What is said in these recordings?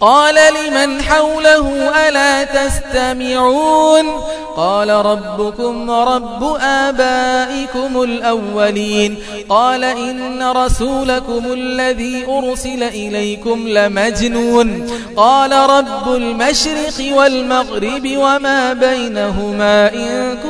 قال لمن حوله ألا تستمعون قال ربكم رب آبائكم الأولين قال إن رسولكم الذي أرسل إليكم لمجنون قال رب المشرق والمغرب وما بينهما إن كنتم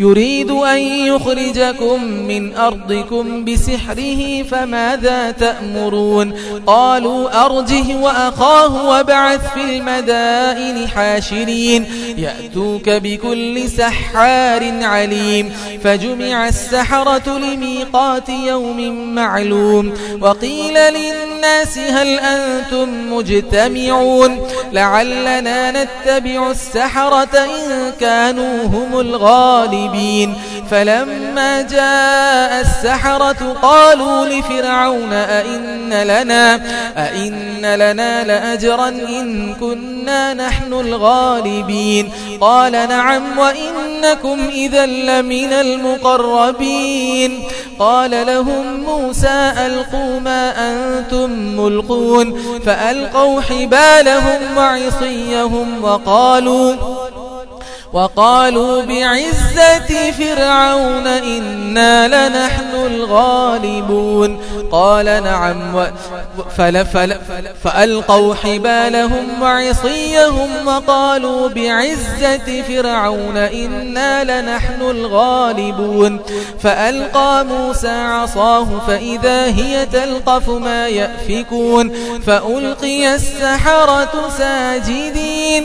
يريد أن يخرجكم من أرضكم بسحره فماذا تأمرون؟ قالوا أرجه وأخاه وابعث في المدائن حاشرين يأتوك بكل سحار عليم فجمع السحرة لميقات يوم معلوم وقيل للناس هل أنتم مجتمعون؟ لعلنا نتبع السحرة إن كانوا هم الغالبين. غائبين فلما جاء السحرة قالوا لفرعون أئن لنا, أئن لنا لأجرا إن كنا نحن الغالبين. قال نعم وإنكم إذا لمن المقربين. قال لهم موسى ألقوا ما أنتم ملقون. فألقوا حبالهم وعصيهم وقالوا وقالوا بعزة فرعون إن أئنا لنحن الغالبون. قال نعم فل فل فألقوا حبالهم وعصيهم وقالوا بعزة فرعون إنا لنحن الغالبون. فألقى موسى عصاه فإذا هي تلقف ما يأفكون. فألقي السحرة ساجدين.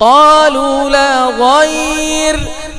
قالوا لا ضير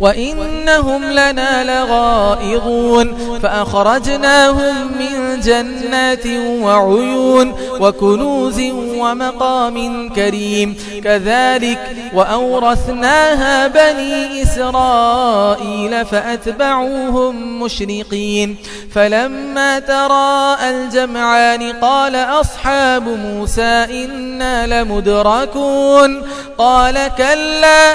وإنهم لنا لغائظون. فأخرجناهم من جنات وعيون وكنوز ومقام كريم. كذلك وأورثناها بني إسرائيل فأتبعوهم مشرقين. فلما ترى الجمعان قال أصحاب موسى إنا لمدركون. قال كلا